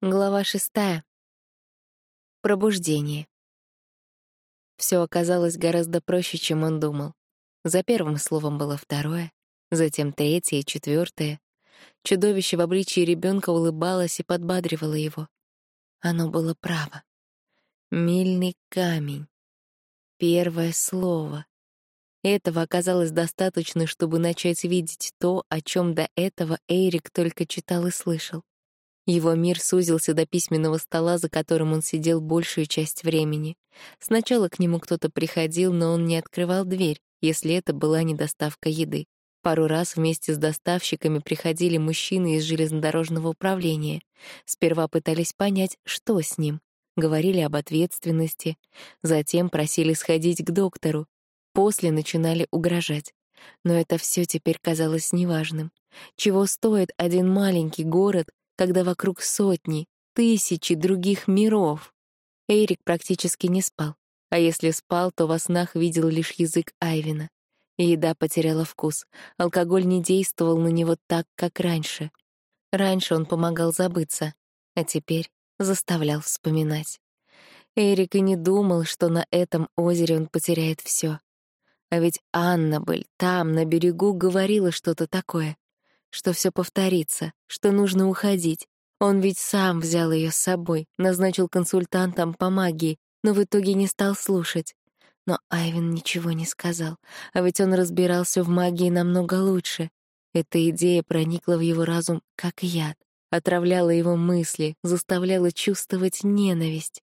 Глава шестая. Пробуждение. Все оказалось гораздо проще, чем он думал. За первым словом было второе, затем третье и четвертое. Чудовище в обличии ребенка улыбалось и подбадривало его. Оно было право. Мильный камень. Первое слово. Этого оказалось достаточно, чтобы начать видеть то, о чем до этого Эрик только читал и слышал. Его мир сузился до письменного стола, за которым он сидел большую часть времени. Сначала к нему кто-то приходил, но он не открывал дверь, если это была не доставка еды. Пару раз вместе с доставщиками приходили мужчины из железнодорожного управления. Сперва пытались понять, что с ним. Говорили об ответственности. Затем просили сходить к доктору. После начинали угрожать. Но это все теперь казалось неважным. Чего стоит один маленький город, когда вокруг сотни, тысячи других миров. Эрик практически не спал, а если спал, то во снах видел лишь язык Айвина. Еда потеряла вкус, алкоголь не действовал на него так, как раньше. Раньше он помогал забыться, а теперь заставлял вспоминать. Эрик и не думал, что на этом озере он потеряет все. А ведь Аннабель там, на берегу, говорила что-то такое что все повторится, что нужно уходить. Он ведь сам взял ее с собой, назначил консультантом по магии, но в итоге не стал слушать. Но Айвен ничего не сказал, а ведь он разбирался в магии намного лучше. Эта идея проникла в его разум как яд, отравляла его мысли, заставляла чувствовать ненависть.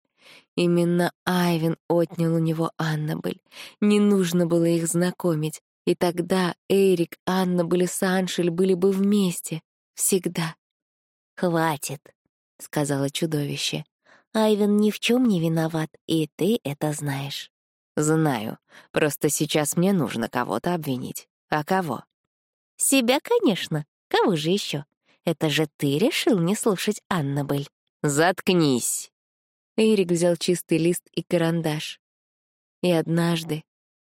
Именно Айвен отнял у него Аннабель. Не нужно было их знакомить. И тогда Эрик, Анна, были с Аншель были бы вместе. Всегда. «Хватит», — сказала чудовище. «Айвен ни в чем не виноват, и ты это знаешь». «Знаю. Просто сейчас мне нужно кого-то обвинить. А кого?» «Себя, конечно. Кого же еще? Это же ты решил не слушать Аннабель». «Заткнись!» Эрик взял чистый лист и карандаш. И однажды,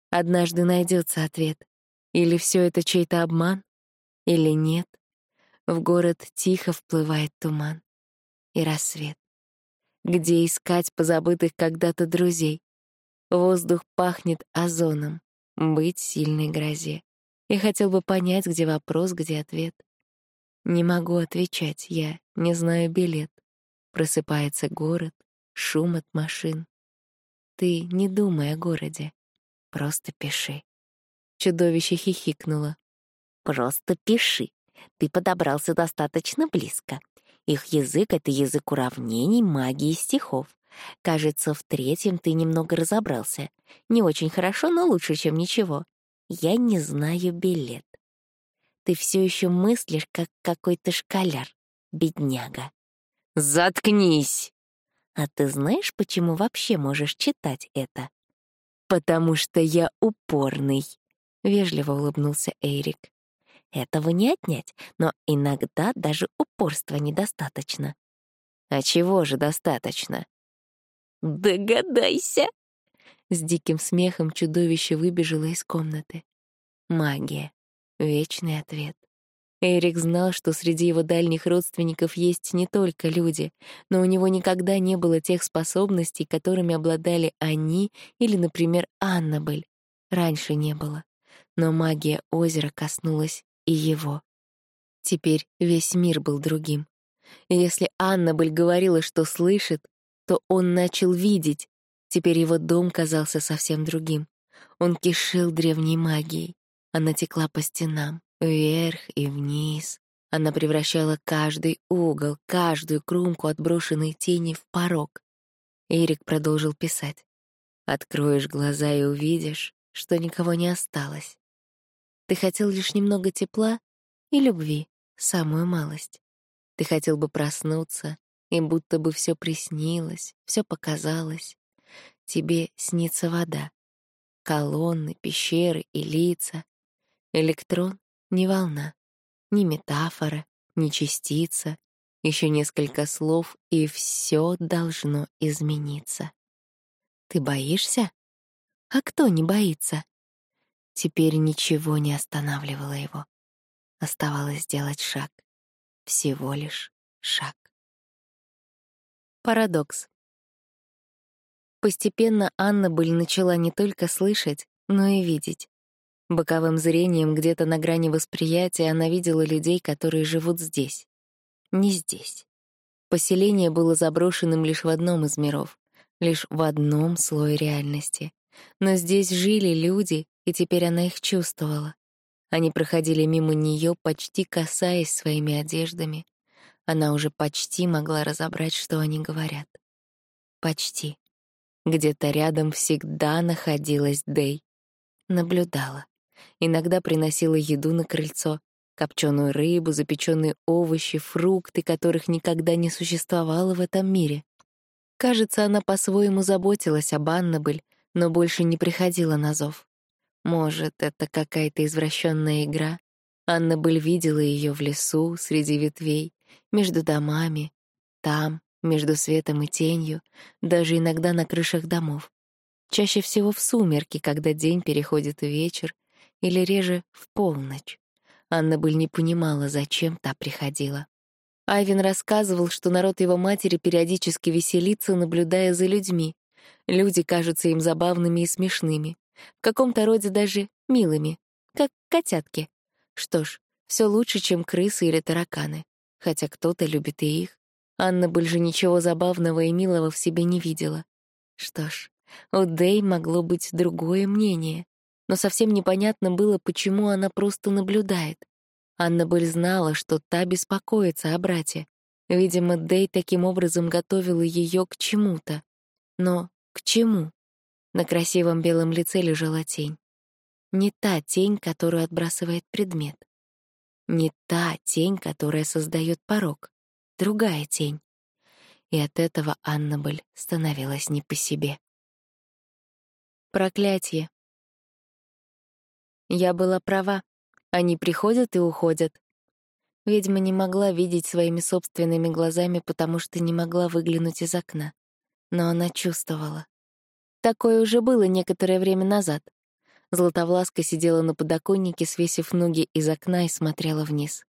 однажды найдется ответ. Или все это чей-то обман? Или нет? В город тихо вплывает туман и рассвет. Где искать позабытых когда-то друзей? Воздух пахнет озоном, быть сильной грозе. Я хотел бы понять, где вопрос, где ответ. Не могу отвечать, я не знаю билет. Просыпается город, шум от машин. Ты не думай о городе, просто пиши. Чудовище хихикнуло. «Просто пиши. Ты подобрался достаточно близко. Их язык — это язык уравнений, магии стихов. Кажется, в третьем ты немного разобрался. Не очень хорошо, но лучше, чем ничего. Я не знаю билет. Ты все еще мыслишь, как какой-то школяр, бедняга. Заткнись! А ты знаешь, почему вообще можешь читать это? Потому что я упорный. — вежливо улыбнулся Эрик. «Этого не отнять, но иногда даже упорства недостаточно». «А чего же достаточно?» «Догадайся!» С диким смехом чудовище выбежало из комнаты. Магия. Вечный ответ. Эрик знал, что среди его дальних родственников есть не только люди, но у него никогда не было тех способностей, которыми обладали они или, например, Аннабель. Раньше не было но магия озера коснулась и его. Теперь весь мир был другим. Если Аннабель говорила, что слышит, то он начал видеть. Теперь его дом казался совсем другим. Он кишил древней магией. Она текла по стенам, вверх и вниз. Она превращала каждый угол, каждую кромку отброшенной тени в порог. Эрик продолжил писать. «Откроешь глаза и увидишь, что никого не осталось. Ты хотел лишь немного тепла и любви, самую малость. Ты хотел бы проснуться, и будто бы все приснилось, все показалось. Тебе снится вода, колонны, пещеры и лица. Электрон — не волна, не метафора, не частица, еще несколько слов, и все должно измениться. Ты боишься? А кто не боится? Теперь ничего не останавливало его. Оставалось сделать шаг. Всего лишь шаг. Парадокс. Постепенно Анна Быль начала не только слышать, но и видеть. Боковым зрением где-то на грани восприятия она видела людей, которые живут здесь. Не здесь. Поселение было заброшенным лишь в одном из миров, лишь в одном слое реальности. Но здесь жили люди, и теперь она их чувствовала. Они проходили мимо нее, почти касаясь своими одеждами. Она уже почти могла разобрать, что они говорят. Почти. Где-то рядом всегда находилась Дэй. Наблюдала. Иногда приносила еду на крыльцо, копченую рыбу, запеченные овощи, фрукты, которых никогда не существовало в этом мире. Кажется, она по-своему заботилась об Аннабель, но больше не приходила на зов. Может, это какая-то извращенная игра? Аннабель видела ее в лесу, среди ветвей, между домами, там, между светом и тенью, даже иногда на крышах домов. Чаще всего в сумерки, когда день переходит в вечер, или реже — в полночь. Анна Быль не понимала, зачем та приходила. Айвин рассказывал, что народ его матери периодически веселится, наблюдая за людьми. Люди кажутся им забавными и смешными, в каком-то роде даже милыми, как котятки. Что ж, все лучше, чем крысы или тараканы, хотя кто-то любит и их. Анна больше ничего забавного и милого в себе не видела. Что ж, у Дэй могло быть другое мнение, но совсем непонятно было, почему она просто наблюдает. Анна Быль знала, что та беспокоится о брате. Видимо, Дэй таким образом готовила ее к чему-то. Но к чему? На красивом белом лице лежала тень. Не та тень, которую отбрасывает предмет. Не та тень, которая создает порог другая тень. И от этого Аннабель становилась не по себе. Проклятие. Я была права. Они приходят и уходят. Ведьма не могла видеть своими собственными глазами, потому что не могла выглянуть из окна. Но она чувствовала. Такое уже было некоторое время назад. Златовласка сидела на подоконнике, свесив ноги из окна и смотрела вниз.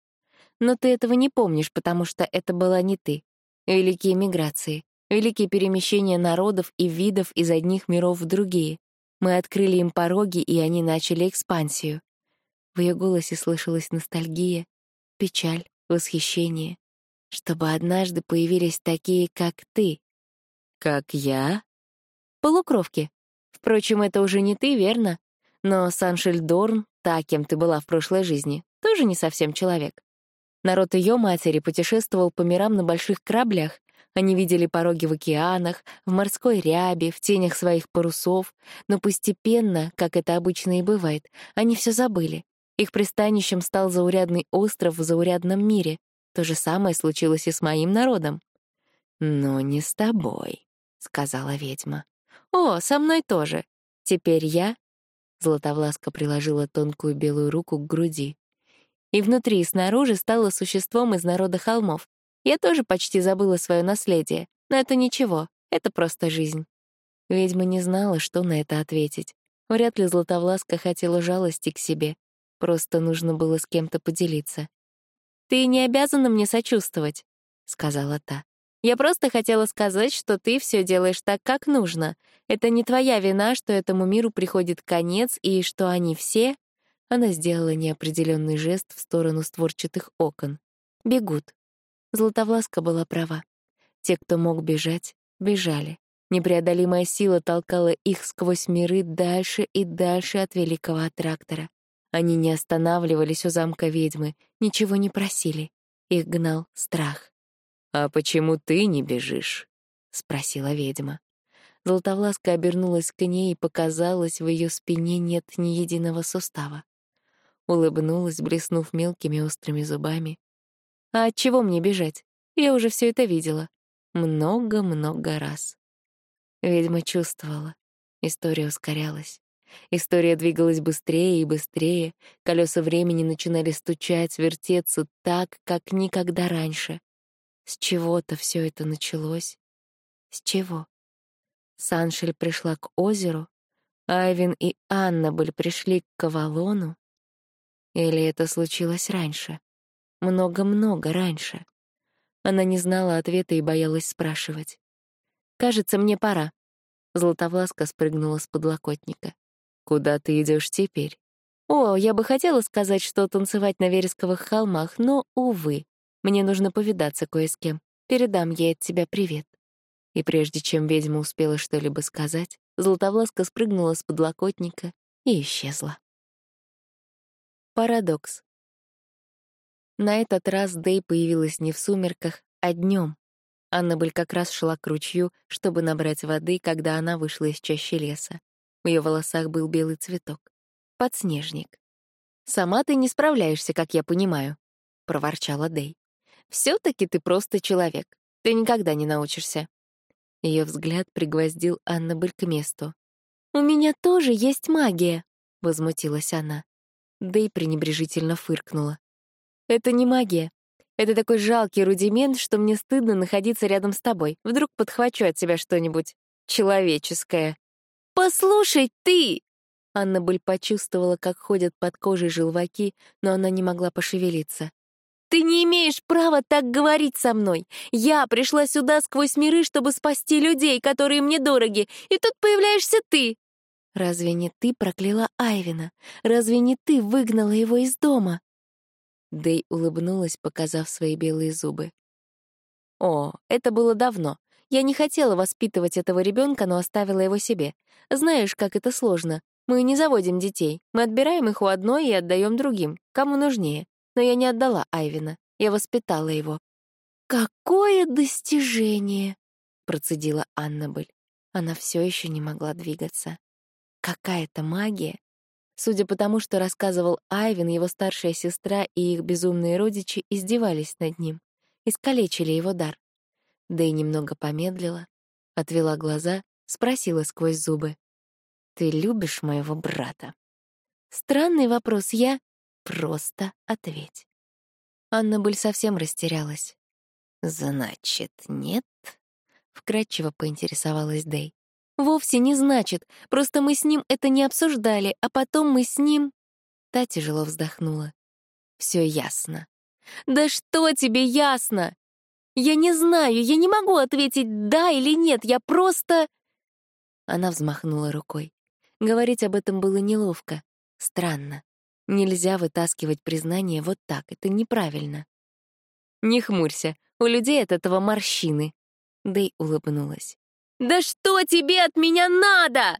Но ты этого не помнишь, потому что это была не ты. Великие миграции, великие перемещения народов и видов из одних миров в другие. Мы открыли им пороги, и они начали экспансию. В ее голосе слышалась ностальгия, печаль, восхищение. Чтобы однажды появились такие, как ты. Как я? Полукровки. Впрочем, это уже не ты, верно? Но Саншельдорн, та, кем ты была в прошлой жизни, тоже не совсем человек. Народ ее матери путешествовал по мирам на больших кораблях. Они видели пороги в океанах, в морской рябе, в тенях своих парусов, но постепенно, как это обычно и бывает, они все забыли. Их пристанищем стал заурядный остров в заурядном мире. То же самое случилось и с моим народом. «Но не с тобой», — сказала ведьма. «О, со мной тоже. Теперь я...» Златовласка приложила тонкую белую руку к груди и внутри и снаружи стала существом из народа холмов. Я тоже почти забыла свое наследие, но это ничего, это просто жизнь. Ведьма не знала, что на это ответить. Вряд ли Златовласка хотела жалости к себе. Просто нужно было с кем-то поделиться. «Ты не обязана мне сочувствовать», — сказала та. «Я просто хотела сказать, что ты все делаешь так, как нужно. Это не твоя вина, что этому миру приходит конец, и что они все, она сделала неопределенный жест в сторону створчатых окон. «Бегут». Златовласка была права. Те, кто мог бежать, бежали. Непреодолимая сила толкала их сквозь миры дальше и дальше от великого трактора. Они не останавливались у замка ведьмы, ничего не просили. Их гнал страх. «А почему ты не бежишь?» — спросила ведьма. Золотовласка обернулась к ней и показалось, в ее спине нет ни единого сустава улыбнулась, блеснув мелкими острыми зубами. «А от чего мне бежать? Я уже все это видела. Много-много раз». Ведьма чувствовала. История ускорялась. История двигалась быстрее и быстрее, колеса времени начинали стучать, вертеться так, как никогда раньше. С чего-то все это началось. С чего? Саншель пришла к озеру, Айвин и Анна были пришли к Кавалону, или это случилось раньше? Много-много раньше. Она не знала ответа и боялась спрашивать. Кажется, мне пора». Златовласка спрыгнула с подлокотника. «Куда ты идешь теперь?» «О, я бы хотела сказать, что танцевать на вересковых холмах, но, увы, мне нужно повидаться кое с кем. Передам ей от тебя привет». И прежде чем ведьма успела что-либо сказать, Златовласка спрыгнула с подлокотника и исчезла. Парадокс. На этот раз Дэй появилась не в сумерках, а днем. Аннабель как раз шла к ручью, чтобы набрать воды, когда она вышла из чащи леса. В ее волосах был белый цветок. Подснежник. «Сама ты не справляешься, как я понимаю», — проворчала Дэй. все таки ты просто человек. Ты никогда не научишься». Ее взгляд пригвоздил Аннабель к месту. «У меня тоже есть магия», — возмутилась она. Дэй пренебрежительно фыркнула. «Это не магия. Это такой жалкий рудимент, что мне стыдно находиться рядом с тобой. Вдруг подхвачу от тебя что-нибудь человеческое». «Послушай, ты!» Аннабель почувствовала, как ходят под кожей желваки, но она не могла пошевелиться. «Ты не имеешь права так говорить со мной. Я пришла сюда сквозь миры, чтобы спасти людей, которые мне дороги, и тут появляешься ты!» «Разве не ты прокляла Айвина? Разве не ты выгнала его из дома?» Дэй улыбнулась, показав свои белые зубы. «О, это было давно. Я не хотела воспитывать этого ребенка, но оставила его себе. Знаешь, как это сложно. Мы не заводим детей. Мы отбираем их у одной и отдаем другим, кому нужнее. Но я не отдала Айвина. Я воспитала его. «Какое достижение!» — процедила Аннабель. Она все еще не могла двигаться. Какая-то магия. Судя по тому, что рассказывал Айвин, его старшая сестра и их безумные родичи издевались над ним, искалечили его дар. Да и немного помедлила, отвела глаза, спросила сквозь зубы. «Ты любишь моего брата?» Странный вопрос, я... Просто ответь. Анна Буль совсем растерялась. «Значит, нет?» — вкратчиво поинтересовалась Дэй. «Вовсе не значит. Просто мы с ним это не обсуждали, а потом мы с ним...» Та тяжело вздохнула. Все ясно». «Да что тебе ясно? Я не знаю, я не могу ответить «да» или «нет», я просто...» Она взмахнула рукой. Говорить об этом было неловко. Странно. Нельзя вытаскивать признание вот так, это неправильно. «Не хмурься, у людей от этого морщины». Дэй улыбнулась. «Да что тебе от меня надо?»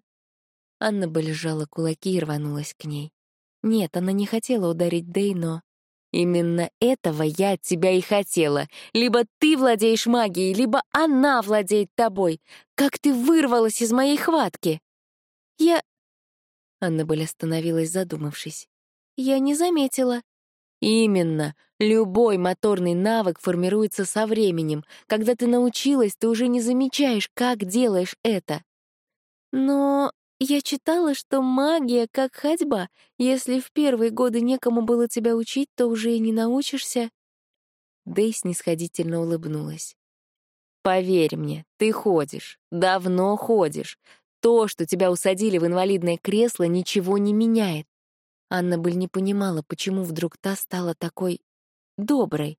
Анна бы лежала кулаки и рванулась к ней. Нет, она не хотела ударить Дэй, но Именно этого я от тебя и хотела. Либо ты владеешь магией, либо она владеет тобой. Как ты вырвалась из моей хватки? Я... Аннабель остановилась, задумавшись. Я не заметила. Именно. Любой моторный навык формируется со временем. Когда ты научилась, ты уже не замечаешь, как делаешь это. Но я читала, что магия как ходьба. Если в первые годы некому было тебя учить, то уже и не научишься. Дэй снисходительно улыбнулась. «Поверь мне, ты ходишь, давно ходишь. То, что тебя усадили в инвалидное кресло, ничего не меняет». Анна Быль не понимала, почему вдруг та стала такой доброй.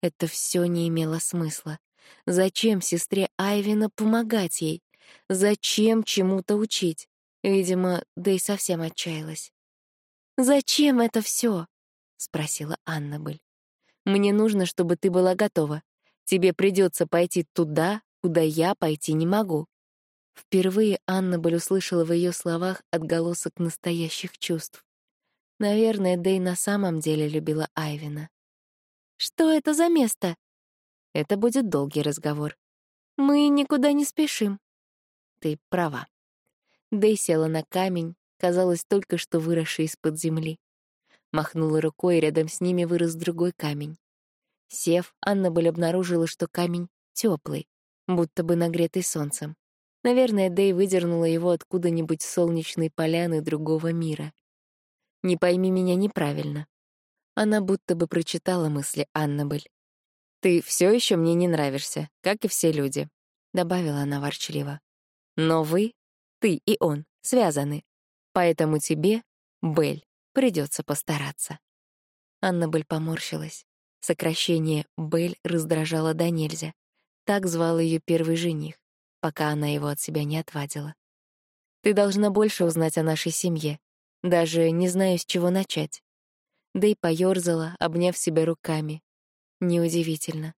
Это все не имело смысла. Зачем сестре Айвина помогать ей? Зачем чему-то учить? Видимо, Дэй совсем отчаялась. «Зачем это все? спросила Аннабель. «Мне нужно, чтобы ты была готова. Тебе придется пойти туда, куда я пойти не могу». Впервые Аннабель услышала в ее словах отголосок настоящих чувств. Наверное, Дэй на самом деле любила Айвина. «Что это за место?» Это будет долгий разговор. «Мы никуда не спешим». Ты права. Дэй села на камень, казалось, только что выросший из-под земли. Махнула рукой, и рядом с ними вырос другой камень. Сев, Аннабель обнаружила, что камень теплый, будто бы нагретый солнцем. Наверное, Дэй выдернула его откуда-нибудь с солнечной поляны другого мира. «Не пойми меня неправильно». Она будто бы прочитала мысли Аннабель. «Ты все еще мне не нравишься, как и все люди», — добавила она ворчливо. «Но вы ты и он связаны. Поэтому тебе, Бель, придется постараться. Аннабель поморщилась. Сокращение «Бель» раздражало до нельзя. Так звал ее первый жених. пока она его от себя не отвадила. «Ты должна больше узнать о нашей семье. Даже не знаю, с чего начать». Дэй поёрзала, обняв себя руками. Неудивительно.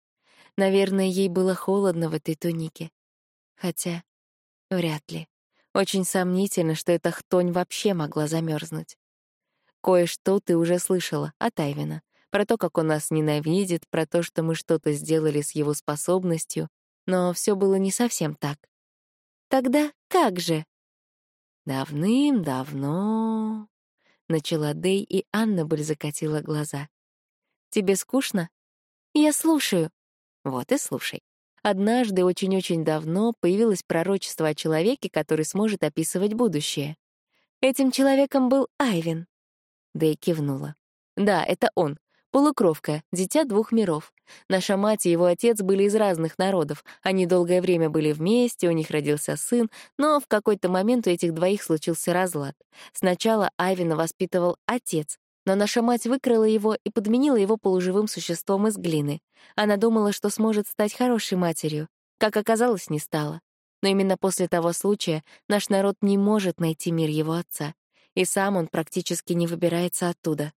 Наверное, ей было холодно в этой тунике. Хотя, вряд ли. Очень сомнительно, что эта хтонь вообще могла замерзнуть. Кое-что ты уже слышала от Айвина. Про то, как он нас ненавидит, про то, что мы что-то сделали с его способностью. Но все было не совсем так. Тогда как же? Давным-давно... Начала Дэй, и Аннабель закатила глаза. «Тебе скучно?» «Я слушаю». «Вот и слушай. Однажды, очень-очень давно, появилось пророчество о человеке, который сможет описывать будущее. Этим человеком был Айвин. Дэй кивнула. Да, это он. Полукровка, дитя двух миров. Наша мать и его отец были из разных народов. Они долгое время были вместе, у них родился сын, но в какой-то момент у этих двоих случился разлад. Сначала Айвина воспитывал отец, но наша мать выкрала его и подменила его полуживым существом из глины. Она думала, что сможет стать хорошей матерью. Как оказалось, не стала. Но именно после того случая наш народ не может найти мир его отца. И сам он практически не выбирается оттуда.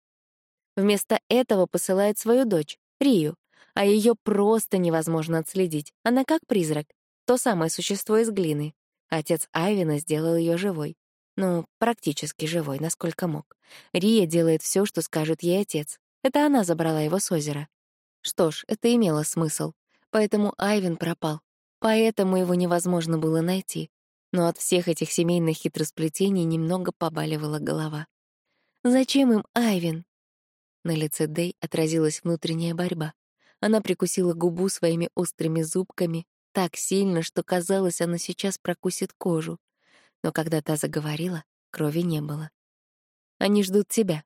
Вместо этого посылает свою дочь, Рию, а ее просто невозможно отследить. Она как призрак, то самое существо из глины. Отец Айвина сделал ее живой. Ну, практически живой, насколько мог. Рия делает все, что скажет ей отец. Это она забрала его с озера. Что ж, это имело смысл. Поэтому Айвин пропал. Поэтому его невозможно было найти. Но от всех этих семейных хитросплетений немного побаливала голова. Зачем им Айвин? На лице Дэй отразилась внутренняя борьба. Она прикусила губу своими острыми зубками так сильно, что казалось, она сейчас прокусит кожу но когда та заговорила, крови не было. «Они ждут тебя».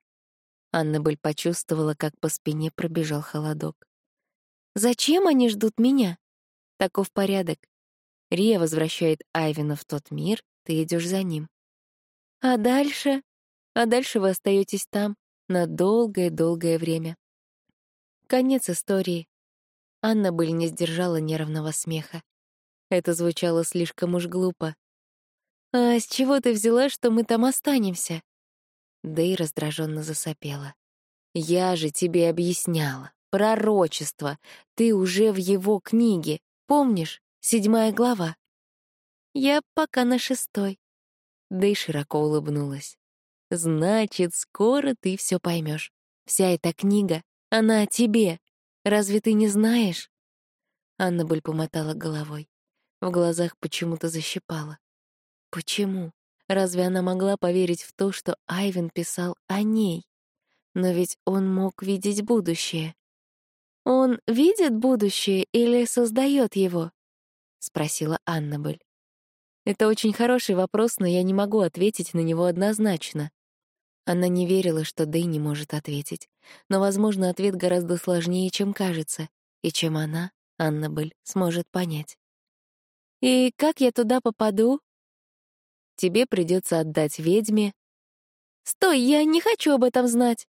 Аннабель почувствовала, как по спине пробежал холодок. «Зачем они ждут меня?» «Таков порядок. Рия возвращает Айвина в тот мир, ты идешь за ним. А дальше? А дальше вы остаетесь там на долгое-долгое время. Конец истории. Аннабель не сдержала нервного смеха. Это звучало слишком уж глупо. «А с чего ты взяла, что мы там останемся?» Дэй раздраженно засопела. «Я же тебе объясняла. Пророчество. Ты уже в его книге. Помнишь? Седьмая глава». «Я пока на шестой». Дэй широко улыбнулась. «Значит, скоро ты все поймешь. Вся эта книга, она о тебе. Разве ты не знаешь?» Аннабель помотала головой. В глазах почему-то защипала. Почему? Разве она могла поверить в то, что Айвен писал о ней? Но ведь он мог видеть будущее. «Он видит будущее или создает его?» — спросила Аннабель. Это очень хороший вопрос, но я не могу ответить на него однозначно. Она не верила, что Дэй не может ответить. Но, возможно, ответ гораздо сложнее, чем кажется, и чем она, Аннабель, сможет понять. «И как я туда попаду?» тебе придется отдать ведьме. «Стой, я не хочу об этом знать!»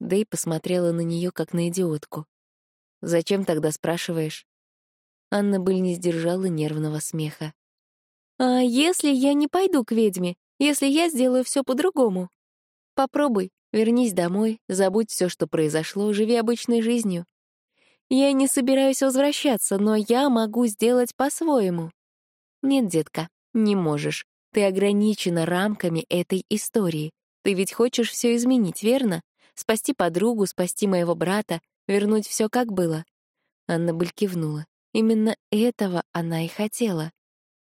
Дэй посмотрела на нее как на идиотку. «Зачем тогда спрашиваешь?» Анна Быль не сдержала нервного смеха. «А если я не пойду к ведьме? Если я сделаю все по-другому? Попробуй, вернись домой, забудь все, что произошло, живи обычной жизнью. Я не собираюсь возвращаться, но я могу сделать по-своему». «Нет, детка, не можешь. Ты ограничена рамками этой истории. Ты ведь хочешь все изменить, верно? Спасти подругу, спасти моего брата, вернуть все как было. Анна Быль кивнула. Именно этого она и хотела.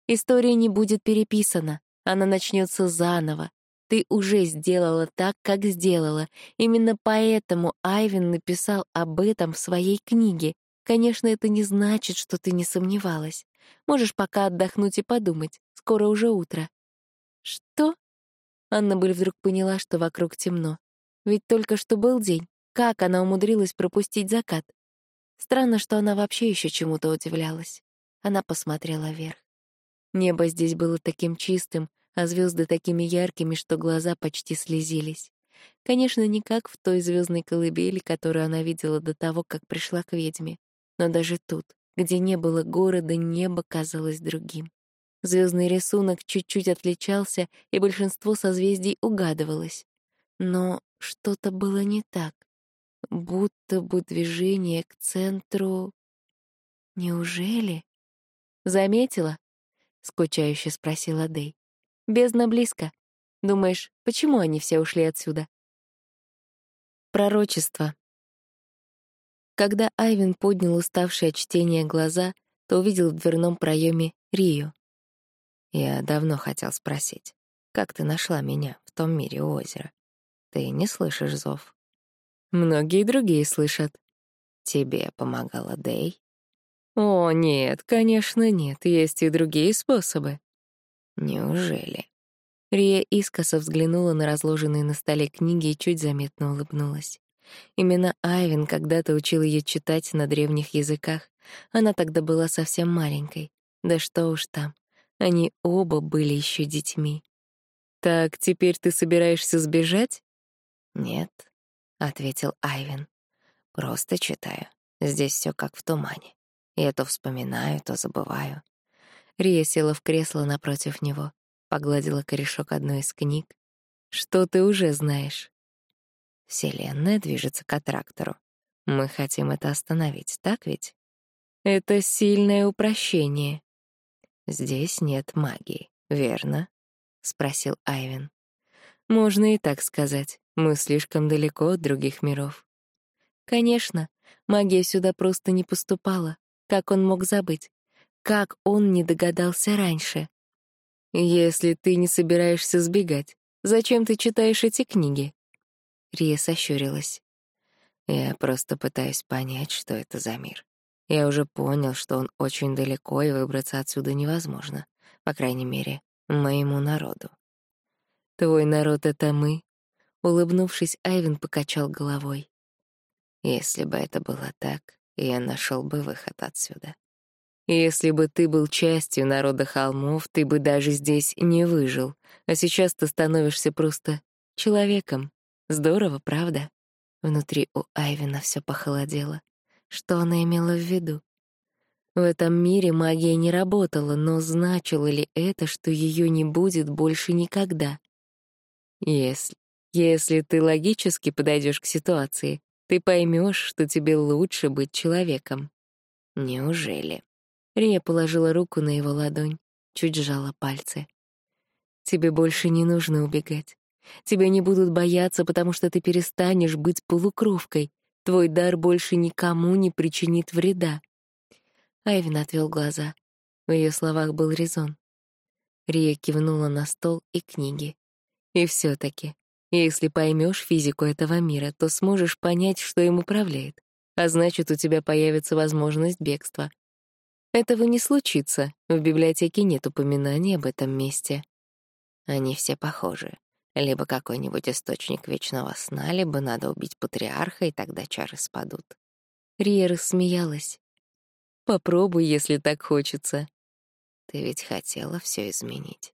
История не будет переписана, она начнется заново. Ты уже сделала так, как сделала. Именно поэтому Айвен написал об этом в своей книге. Конечно, это не значит, что ты не сомневалась. Можешь пока отдохнуть и подумать. Скоро уже утро. «Что?» Анна Быль вдруг поняла, что вокруг темно. Ведь только что был день. Как она умудрилась пропустить закат? Странно, что она вообще еще чему-то удивлялась. Она посмотрела вверх. Небо здесь было таким чистым, а звезды такими яркими, что глаза почти слезились. Конечно, не как в той звездной колыбели, которую она видела до того, как пришла к ведьме. Но даже тут, где не было города, небо казалось другим. Звездный рисунок чуть-чуть отличался, и большинство созвездий угадывалось. Но что-то было не так. Будто бы движение к центру... Неужели? Заметила? Скучающе спросила Дэй. Бездна близко. Думаешь, почему они все ушли отсюда? Пророчество. Когда Айвин поднял уставшие от чтения глаза, то увидел в дверном проеме Рию. Я давно хотел спросить, как ты нашла меня в том мире у озера? Ты не слышишь зов? Многие другие слышат. Тебе помогала Дэй? О, нет, конечно, нет, есть и другие способы. Неужели? Рия искоса взглянула на разложенные на столе книги и чуть заметно улыбнулась. Именно Айвин когда-то учил ее читать на древних языках. Она тогда была совсем маленькой. Да что уж там. Они оба были еще детьми. «Так теперь ты собираешься сбежать?» «Нет», — ответил Айвин. «Просто читаю. Здесь все как в тумане. Я то вспоминаю, то забываю». Рия села в кресло напротив него, погладила корешок одной из книг. «Что ты уже знаешь?» «Вселенная движется к аттрактору. Мы хотим это остановить, так ведь?» «Это сильное упрощение», «Здесь нет магии, верно?» — спросил Айвен. «Можно и так сказать. Мы слишком далеко от других миров». «Конечно, магия сюда просто не поступала. Как он мог забыть? Как он не догадался раньше?» «Если ты не собираешься сбегать, зачем ты читаешь эти книги?» Рия сощурилась. «Я просто пытаюсь понять, что это за мир. Я уже понял, что он очень далеко, и выбраться отсюда невозможно. По крайней мере, моему народу. «Твой народ — это мы?» Улыбнувшись, Айвен покачал головой. «Если бы это было так, я нашел бы выход отсюда. Если бы ты был частью народа холмов, ты бы даже здесь не выжил, а сейчас ты становишься просто человеком. Здорово, правда?» Внутри у Айвена все похолодело. Что она имела в виду? В этом мире магия не работала, но значило ли это, что ее не будет больше никогда? Если, если ты логически подойдешь к ситуации, ты поймешь, что тебе лучше быть человеком. Неужели? Рия положила руку на его ладонь, чуть сжала пальцы. Тебе больше не нужно убегать. Тебя не будут бояться, потому что ты перестанешь быть полукровкой. Твой дар больше никому не причинит вреда. Айвин отвел глаза. В ее словах был резон. Рия кивнула на стол и книги. И все таки если поймешь физику этого мира, то сможешь понять, что им управляет. А значит, у тебя появится возможность бегства. Этого не случится. В библиотеке нет упоминаний об этом месте. Они все похожи. Либо какой-нибудь источник вечного сна, либо надо убить патриарха, и тогда чары спадут. Рия рассмеялась. «Попробуй, если так хочется». «Ты ведь хотела все изменить.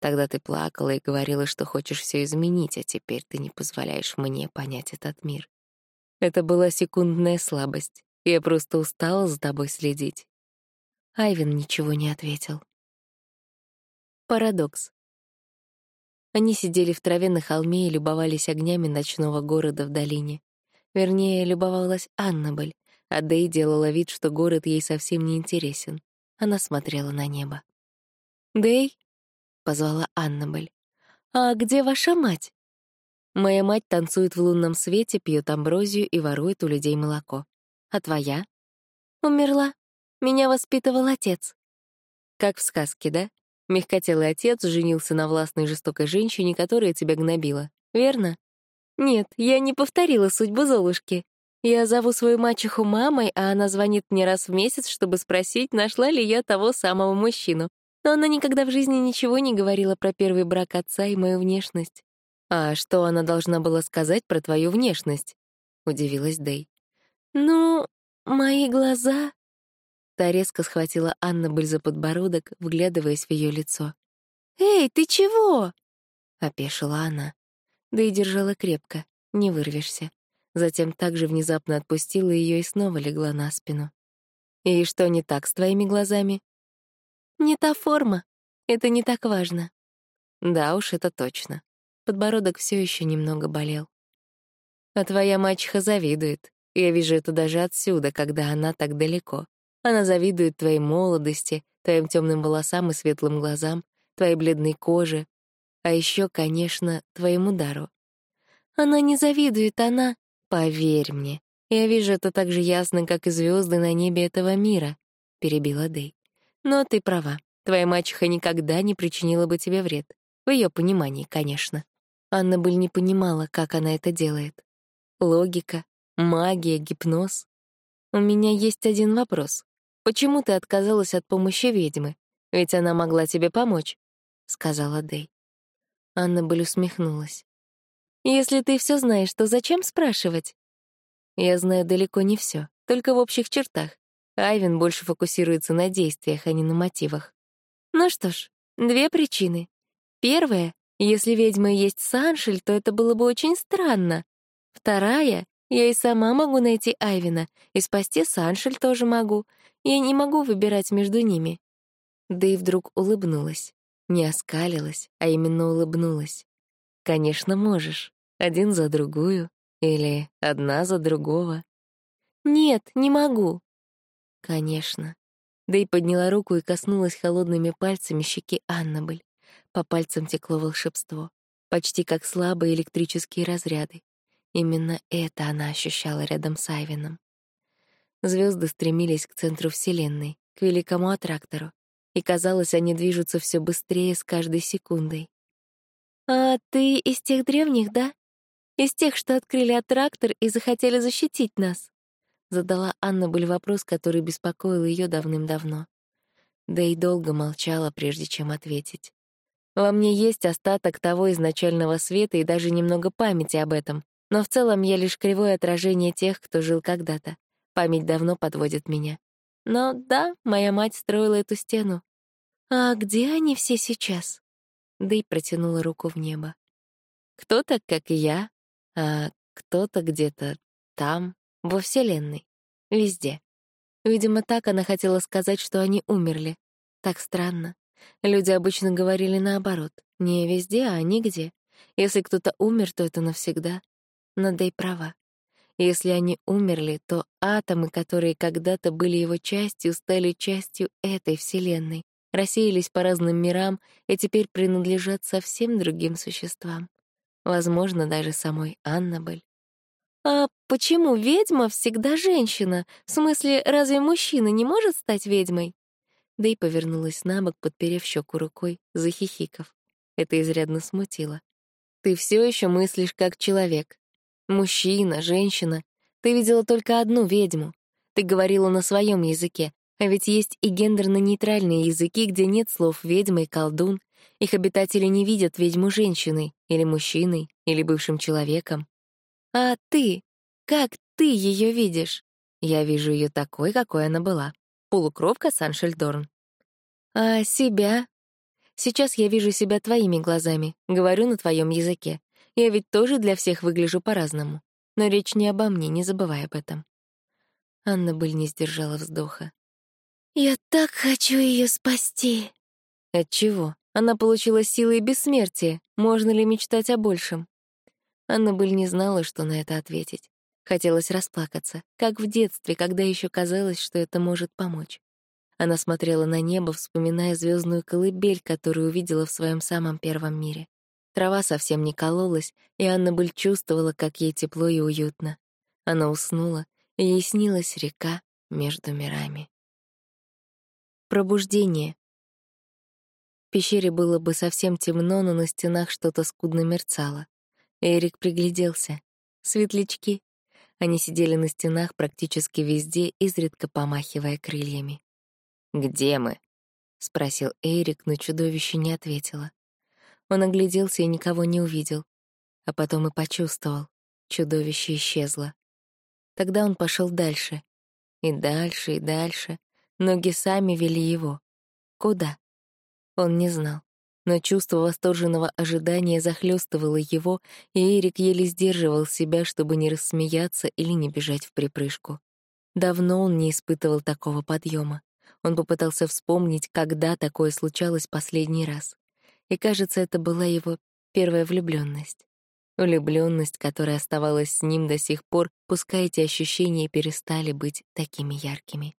Тогда ты плакала и говорила, что хочешь все изменить, а теперь ты не позволяешь мне понять этот мир. Это была секундная слабость. Я просто устала за тобой следить». Айвен ничего не ответил. Парадокс. Они сидели в траве на холме и любовались огнями ночного города в долине. Вернее, любовалась Аннабель, а Дэй делала вид, что город ей совсем не интересен. Она смотрела на небо. «Дэй?» — позвала Аннабель. «А где ваша мать?» «Моя мать танцует в лунном свете, пьет амброзию и ворует у людей молоко. А твоя?» «Умерла. Меня воспитывал отец». «Как в сказке, да?» Мягкотелый отец женился на властной жестокой женщине, которая тебя гнобила. Верно? Нет, я не повторила судьбу Золушки. Я зову свою мачеху мамой, а она звонит мне раз в месяц, чтобы спросить, нашла ли я того самого мужчину. Но она никогда в жизни ничего не говорила про первый брак отца и мою внешность. «А что она должна была сказать про твою внешность?» — удивилась Дэй. «Ну, мои глаза...» Та резко схватила Аннабель за подбородок, вглядываясь в ее лицо. «Эй, ты чего?» — опешила она. Да и держала крепко, не вырвешься. Затем также внезапно отпустила ее и снова легла на спину. «И что не так с твоими глазами?» «Не та форма. Это не так важно. Да уж, это точно. Подбородок все еще немного болел. А твоя мачеха завидует. Я вижу это даже отсюда, когда она так далеко. Она завидует твоей молодости, твоим темным волосам и светлым глазам, твоей бледной коже, а еще, конечно, твоему дару. Она не завидует, она... Поверь мне, я вижу это так же ясно, как и звезды на небе этого мира, — перебила Дэй. Но ты права. Твоя мачеха никогда не причинила бы тебе вред. В ее понимании, конечно. Анна Быль не понимала, как она это делает. Логика, магия, гипноз. У меня есть один вопрос. Почему ты отказалась от помощи ведьмы? Ведь она могла тебе помочь, — сказала Дэй. Анна Быль усмехнулась. «Если ты все знаешь, то зачем спрашивать?» «Я знаю далеко не все, только в общих чертах. Айвен больше фокусируется на действиях, а не на мотивах. Ну что ж, две причины. Первая — если ведьма есть Саншель, то это было бы очень странно. Вторая — я и сама могу найти Айвена, и спасти Саншель тоже могу. Я не могу выбирать между ними. И вдруг улыбнулась. Не оскалилась, а именно улыбнулась. Конечно, можешь. Один за другую. Или одна за другого. Нет, не могу. Конечно. Дэй подняла руку и коснулась холодными пальцами щеки Аннабель. По пальцам текло волшебство, почти как слабые электрические разряды. Именно это она ощущала рядом с Айвином. Звезды стремились к центру Вселенной, к великому аттрактору, и, казалось, они движутся все быстрее с каждой секундой. «А ты из тех древних, да? Из тех, что открыли аттрактор и захотели защитить нас?» Задала Анна Буль вопрос, который беспокоил ее давным-давно. Да и долго молчала, прежде чем ответить. Во мне есть остаток того изначального света и даже немного памяти об этом, но в целом я лишь кривое отражение тех, кто жил когда-то. Память давно подводит меня. Но да, моя мать строила эту стену. А где они все сейчас? Дэй протянула руку в небо. Кто-то, как и я, а кто-то где-то там, во Вселенной. Везде. Видимо, так она хотела сказать, что они умерли. Так странно. Люди обычно говорили наоборот. Не везде, а нигде. Если кто-то умер, то это навсегда. Но Дэй права. Если они умерли, то атомы, которые когда-то были его частью, стали частью этой Вселенной, рассеялись по разным мирам и теперь принадлежат совсем другим существам. Возможно, даже самой Аннабель. «А почему ведьма всегда женщина? В смысле, разве мужчина не может стать ведьмой?» Дэй повернулась на бок, подперев щеку рукой, захихиков. Это изрядно смутило. «Ты все еще мыслишь как человек. Мужчина, женщина. Ты видела только одну ведьму. Ты говорила на своем языке, а ведь есть и гендерно-нейтральные языки, где нет слов «ведьма» и «колдун». Их обитатели не видят ведьму женщиной, или мужчиной, или бывшим человеком. А ты? Как ты ее видишь? Я вижу ее такой, какой она была. Полукровка Саншельдорн. А себя? Сейчас я вижу себя твоими глазами, говорю на твоем языке. Я ведь тоже для всех выгляжу по-разному. Но речь не обо мне, не забывай об этом. Анна Быль не сдержала вздоха. «Я так хочу ее спасти!» От чего? Она получила силы и бессмертие. Можно ли мечтать о большем? Анна Быль не знала, что на это ответить. Хотелось расплакаться, как в детстве, когда еще казалось, что это может помочь. Она смотрела на небо, вспоминая звездную колыбель, которую увидела в своем самом первом мире. Трава совсем не кололась, и Анна Быль чувствовала, как ей тепло и уютно. Она уснула, и ей снилась река между мирами. Пробуждение. В пещере было бы совсем темно, но на стенах что-то скудно мерцало. Эрик пригляделся. Светлячки. Они сидели на стенах практически везде, изредка помахивая крыльями. «Где мы?» — спросил Эрик, но чудовище не ответило. Он огляделся и никого не увидел. А потом и почувствовал. Чудовище исчезло. Тогда он пошел дальше. И дальше, и дальше. Ноги сами вели его. Куда? Он не знал но чувство восторженного ожидания захлестывало его, и Эрик еле сдерживал себя, чтобы не рассмеяться или не бежать в припрыжку. Давно он не испытывал такого подъема. Он попытался вспомнить, когда такое случалось последний раз. И, кажется, это была его первая влюбленность. Влюбленность, которая оставалась с ним до сих пор, пускай эти ощущения перестали быть такими яркими.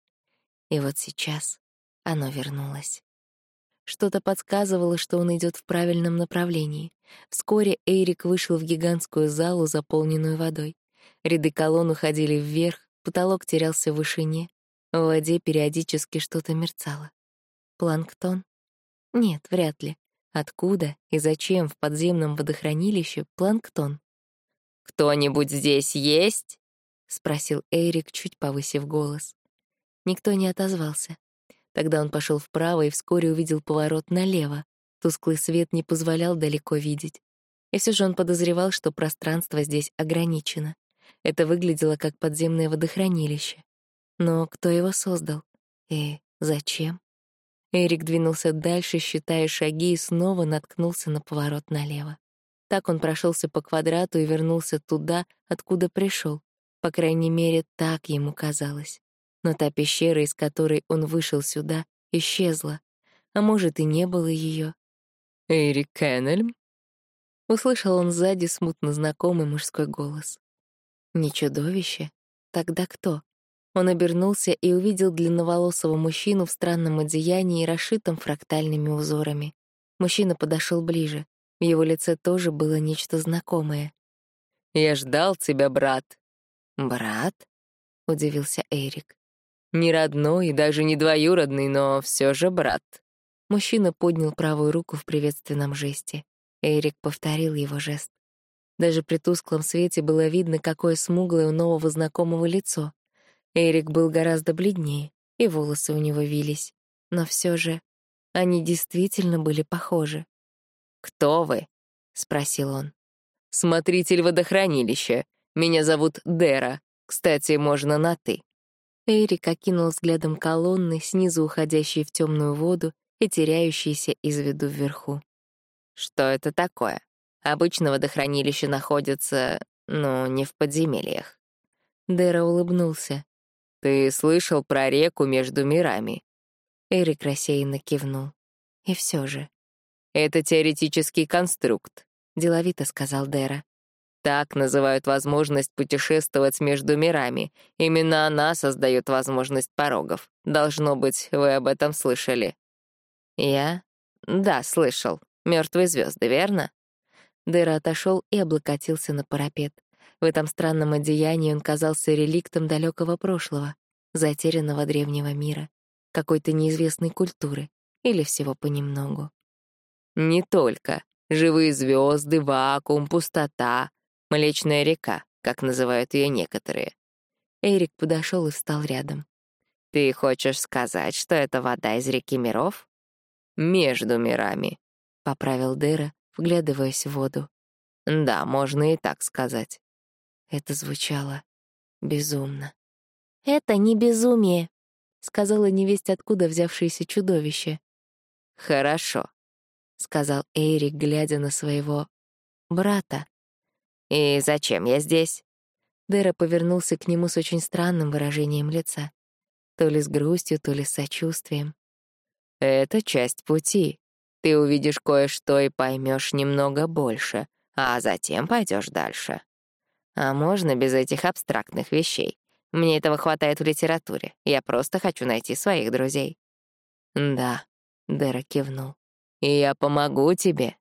И вот сейчас оно вернулось. Что-то подсказывало, что он идет в правильном направлении. Вскоре Эйрик вышел в гигантскую залу, заполненную водой. Ряды колонн уходили вверх, потолок терялся в вышине. В воде периодически что-то мерцало. Планктон? Нет, вряд ли. Откуда и зачем в подземном водохранилище планктон? «Кто-нибудь здесь есть?» — спросил Эрик, чуть повысив голос. Никто не отозвался. Тогда он пошел вправо и вскоре увидел поворот налево. Тусклый свет не позволял далеко видеть. И все же он подозревал, что пространство здесь ограничено. Это выглядело как подземное водохранилище. Но кто его создал? И зачем? Эрик двинулся дальше, считая шаги, и снова наткнулся на поворот налево. Так он прошелся по квадрату и вернулся туда, откуда пришел. По крайней мере, так ему казалось. Но та пещера, из которой он вышел сюда, исчезла. А может, и не было ее. «Эрик Кеннельм?» Услышал он сзади смутно знакомый мужской голос. Не чудовище? Тогда кто? Он обернулся и увидел длинноволосого мужчину в странном одеянии, расшитом фрактальными узорами. Мужчина подошел ближе. В его лице тоже было нечто знакомое. «Я ждал тебя, брат». «Брат?» — удивился Эрик. «Не родной и даже не двоюродный, но все же брат». Мужчина поднял правую руку в приветственном жесте. Эрик повторил его жест. Даже при тусклом свете было видно, какое смуглое у нового знакомого лицо. Эрик был гораздо бледнее, и волосы у него вились. Но все же они действительно были похожи. «Кто вы?» — спросил он. «Смотритель водохранилища. Меня зовут Дера. Кстати, можно на «ты». Эрик окинул взглядом колонны, снизу уходящие в темную воду и теряющиеся из виду вверху. «Что это такое? Обычно водохранилище находится, ну, не в подземельях». Дера улыбнулся. «Ты слышал про реку между мирами?» Эрик рассеянно кивнул. И все же. «Это теоретический конструкт», — деловито сказал Дэра. «Так называют возможность путешествовать между мирами. Именно она создает возможность порогов. Должно быть, вы об этом слышали». «Я? Да, слышал. Мертвые звезды, верно?» Дэра отошел и облокотился на парапет. В этом странном одеянии он казался реликтом далекого прошлого, затерянного древнего мира, какой-то неизвестной культуры или всего понемногу. Не только. Живые звезды, вакуум, пустота, Млечная река, как называют ее некоторые. Эрик подошел и встал рядом. Ты хочешь сказать, что это вода из реки миров? Между мирами, поправил Дэра, вглядываясь в воду. Да, можно и так сказать. Это звучало безумно. «Это не безумие», — сказала невесть откуда взявшееся чудовище. «Хорошо», — сказал Эрик, глядя на своего брата. «И зачем я здесь?» Дэра повернулся к нему с очень странным выражением лица. То ли с грустью, то ли с сочувствием. «Это часть пути. Ты увидишь кое-что и поймешь немного больше, а затем пойдешь дальше». А можно без этих абстрактных вещей? Мне этого хватает в литературе. Я просто хочу найти своих друзей. Да, Дэра кивнул. И я помогу тебе.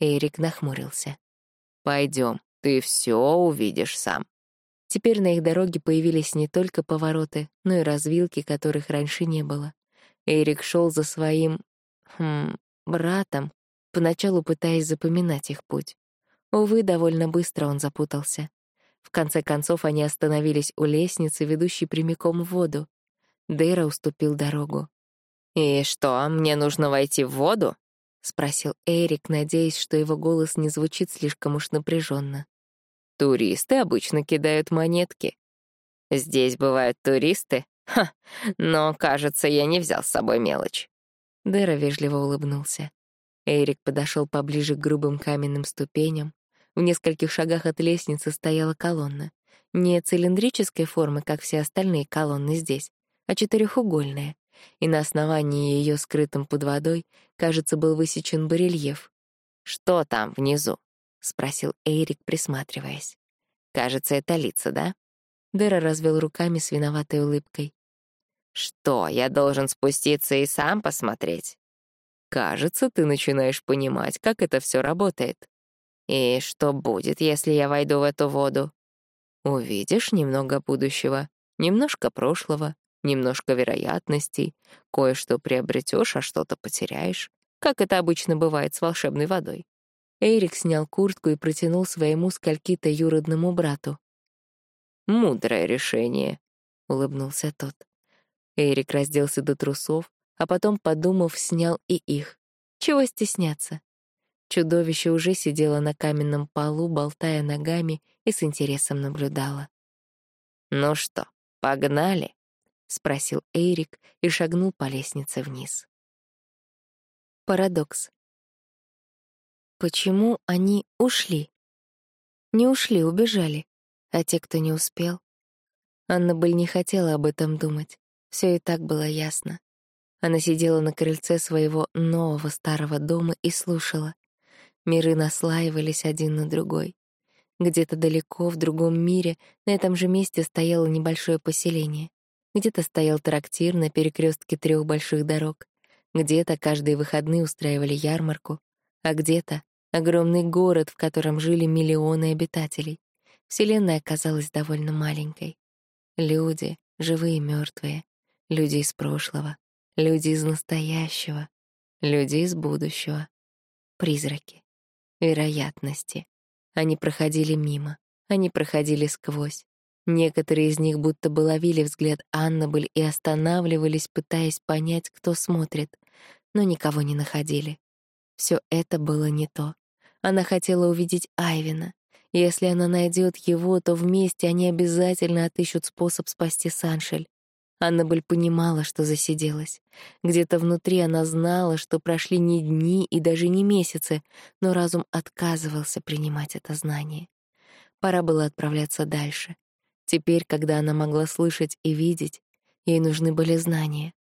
Эрик нахмурился. Пойдем, ты все увидишь сам. Теперь на их дороге появились не только повороты, но и развилки, которых раньше не было. Эрик шел за своим... Хм, братом, поначалу пытаясь запоминать их путь. Увы, довольно быстро он запутался. В конце концов они остановились у лестницы, ведущей прямиком в воду. Дейра уступил дорогу. «И что, мне нужно войти в воду?» — спросил Эрик, надеясь, что его голос не звучит слишком уж напряженно. «Туристы обычно кидают монетки. Здесь бывают туристы? Ха, но, кажется, я не взял с собой мелочь». Дэра вежливо улыбнулся. Эрик подошел поближе к грубым каменным ступеням, в нескольких шагах от лестницы стояла колонна. Не цилиндрической формы, как все остальные колонны здесь, а четырехугольная. и на основании ее скрытым под водой, кажется, был высечен барельеф. «Что там внизу?» — спросил Эрик, присматриваясь. «Кажется, это лица, да?» Дэра развел руками с виноватой улыбкой. «Что, я должен спуститься и сам посмотреть?» «Кажется, ты начинаешь понимать, как это все работает. И что будет, если я войду в эту воду? Увидишь немного будущего, немножко прошлого, немножко вероятностей, кое-что приобретешь, а что-то потеряешь, как это обычно бывает с волшебной водой. Эрик снял куртку и протянул своему скольки-то юродному брату. «Мудрое решение», — улыбнулся тот. Эрик разделся до трусов, а потом, подумав, снял и их. Чего стесняться? Чудовище уже сидело на каменном полу, болтая ногами, и с интересом наблюдала. «Ну что, погнали?» — спросил Эрик и шагнул по лестнице вниз. Парадокс. Почему они ушли? Не ушли, убежали. А те, кто не успел? Анна Быль не хотела об этом думать. Все и так было ясно. Она сидела на крыльце своего нового старого дома и слушала. Миры наслаивались один на другой. Где-то далеко, в другом мире, на этом же месте стояло небольшое поселение. Где-то стоял трактир на перекрестке трех больших дорог. Где-то каждые выходные устраивали ярмарку. А где-то — огромный город, в котором жили миллионы обитателей. Вселенная оказалась довольно маленькой. Люди, живые и мертвые, люди из прошлого, люди из настоящего, люди из будущего, призраки вероятности. Они проходили мимо, они проходили сквозь. Некоторые из них будто бы ловили взгляд Аннабель и останавливались, пытаясь понять, кто смотрит, но никого не находили. Все это было не то. Она хотела увидеть Айвина. Если она найдет его, то вместе они обязательно отыщут способ спасти Саншель. Аннабель понимала, что засиделась. Где-то внутри она знала, что прошли не дни и даже не месяцы, но разум отказывался принимать это знание. Пора было отправляться дальше. Теперь, когда она могла слышать и видеть, ей нужны были знания.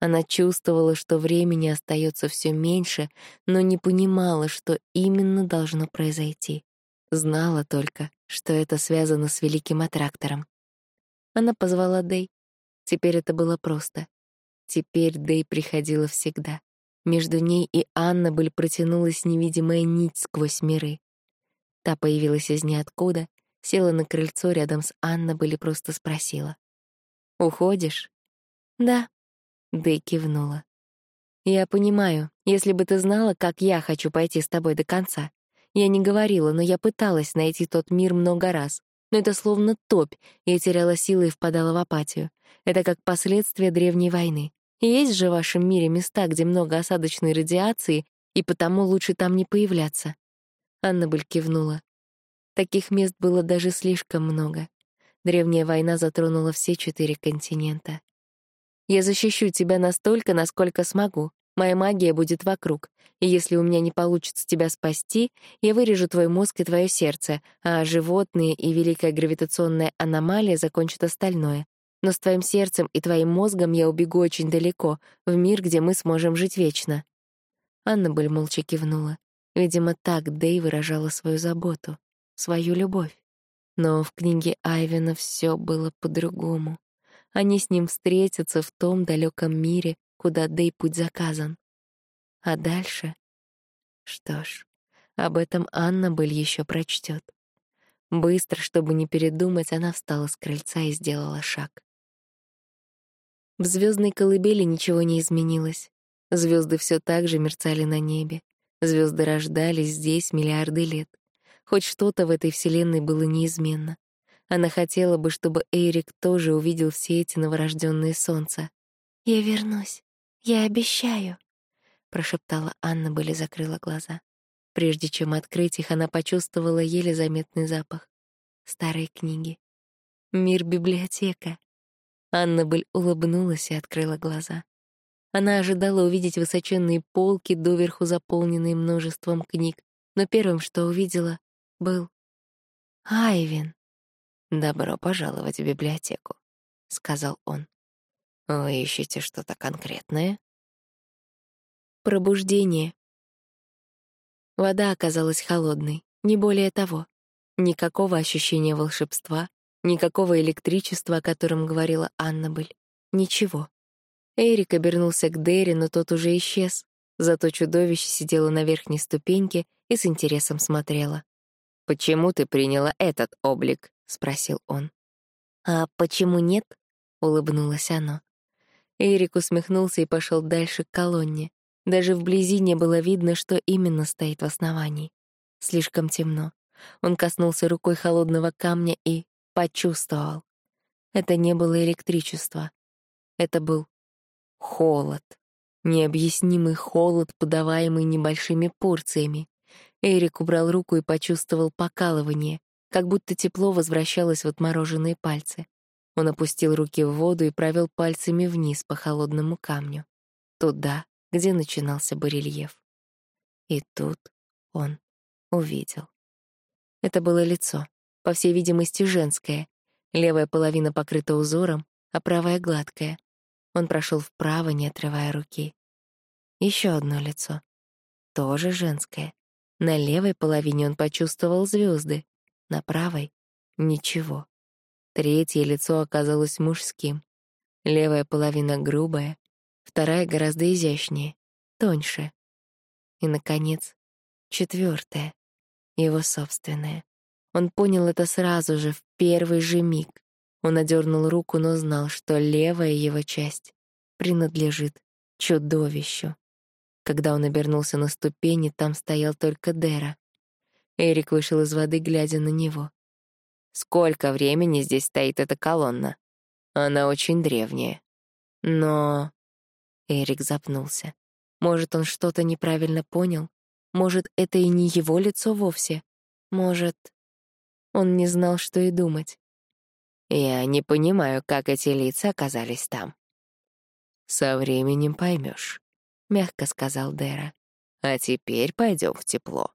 Она чувствовала, что времени остается все меньше, но не понимала, что именно должно произойти. Знала только, что это связано с великим аттрактором. Она позвала Дэй. Теперь это было просто. Теперь Дэй приходила всегда. Между ней и Аннабель протянулась невидимая нить сквозь миры. Та появилась из ниоткуда, села на крыльцо рядом с Аннабель и просто спросила. «Уходишь?» «Да», — Дэй кивнула. «Я понимаю, если бы ты знала, как я хочу пойти с тобой до конца. Я не говорила, но я пыталась найти тот мир много раз но это словно топь, я теряла силы и впадала в апатию. Это как последствия древней войны. Есть же в вашем мире места, где много осадочной радиации, и потому лучше там не появляться. Аннабель кивнула. Таких мест было даже слишком много. Древняя война затронула все четыре континента. «Я защищу тебя настолько, насколько смогу. Моя магия будет вокруг, и если у меня не получится тебя спасти, я вырежу твой мозг и твое сердце, а животные и великая гравитационная аномалия закончат остальное. Но с твоим сердцем и твоим мозгом я убегу очень далеко, в мир, где мы сможем жить вечно». Аннабель молча кивнула. Видимо, так Дэй выражала свою заботу, свою любовь. Но в книге Айвена все было по-другому. Они с ним встретятся в том далеком мире, куда Дэй путь заказан. А дальше? Что ж, об этом Анна Быль еще прочтет. Быстро, чтобы не передумать, она встала с крыльца и сделала шаг. В звездной колыбели ничего не изменилось. Звезды все так же мерцали на небе. Звезды рождались здесь миллиарды лет. Хоть что-то в этой вселенной было неизменно. Она хотела бы, чтобы Эрик тоже увидел все эти новорожденные солнца. «Я вернусь», «Я обещаю», — прошептала Анна, были закрыла глаза. Прежде чем открыть их, она почувствовала еле заметный запах. Старые книги. Мир-библиотека. Анна Быль улыбнулась и открыла глаза. Она ожидала увидеть высоченные полки, доверху заполненные множеством книг, но первым, что увидела, был Айвин. «Добро пожаловать в библиотеку», — сказал он. Вы ищете что-то конкретное? Пробуждение. Вода оказалась холодной, не более того. Никакого ощущения волшебства, никакого электричества, о котором говорила Аннабель. Ничего. Эрик обернулся к Дэри, но тот уже исчез. Зато чудовище сидело на верхней ступеньке и с интересом смотрело. «Почему ты приняла этот облик?» — спросил он. «А почему нет?» — улыбнулось оно. Эрик усмехнулся и пошел дальше к колонне. Даже вблизи не было видно, что именно стоит в основании. Слишком темно. Он коснулся рукой холодного камня и почувствовал. Это не было электричество. Это был холод. Необъяснимый холод, подаваемый небольшими порциями. Эрик убрал руку и почувствовал покалывание, как будто тепло возвращалось в отмороженные пальцы. Он опустил руки в воду и провел пальцами вниз по холодному камню. Туда, где начинался барельеф. И тут он увидел. Это было лицо, по всей видимости, женское. Левая половина покрыта узором, а правая — гладкая. Он прошел вправо, не отрывая руки. Еще одно лицо. Тоже женское. На левой половине он почувствовал звезды, на правой — ничего. Третье лицо оказалось мужским. Левая половина грубая, вторая гораздо изящнее, тоньше. И, наконец, четвертое, его собственное. Он понял это сразу же, в первый же миг. Он одернул руку, но знал, что левая его часть принадлежит чудовищу. Когда он обернулся на ступени, там стоял только Дера. Эрик вышел из воды, глядя на него. «Сколько времени здесь стоит эта колонна? Она очень древняя. Но...» Эрик запнулся. Может, он что-то неправильно понял? Может, это и не его лицо вовсе? Может... Он не знал, что и думать. Я не понимаю, как эти лица оказались там. Со временем поймешь, мягко сказал Дэра. А теперь пойдем в тепло.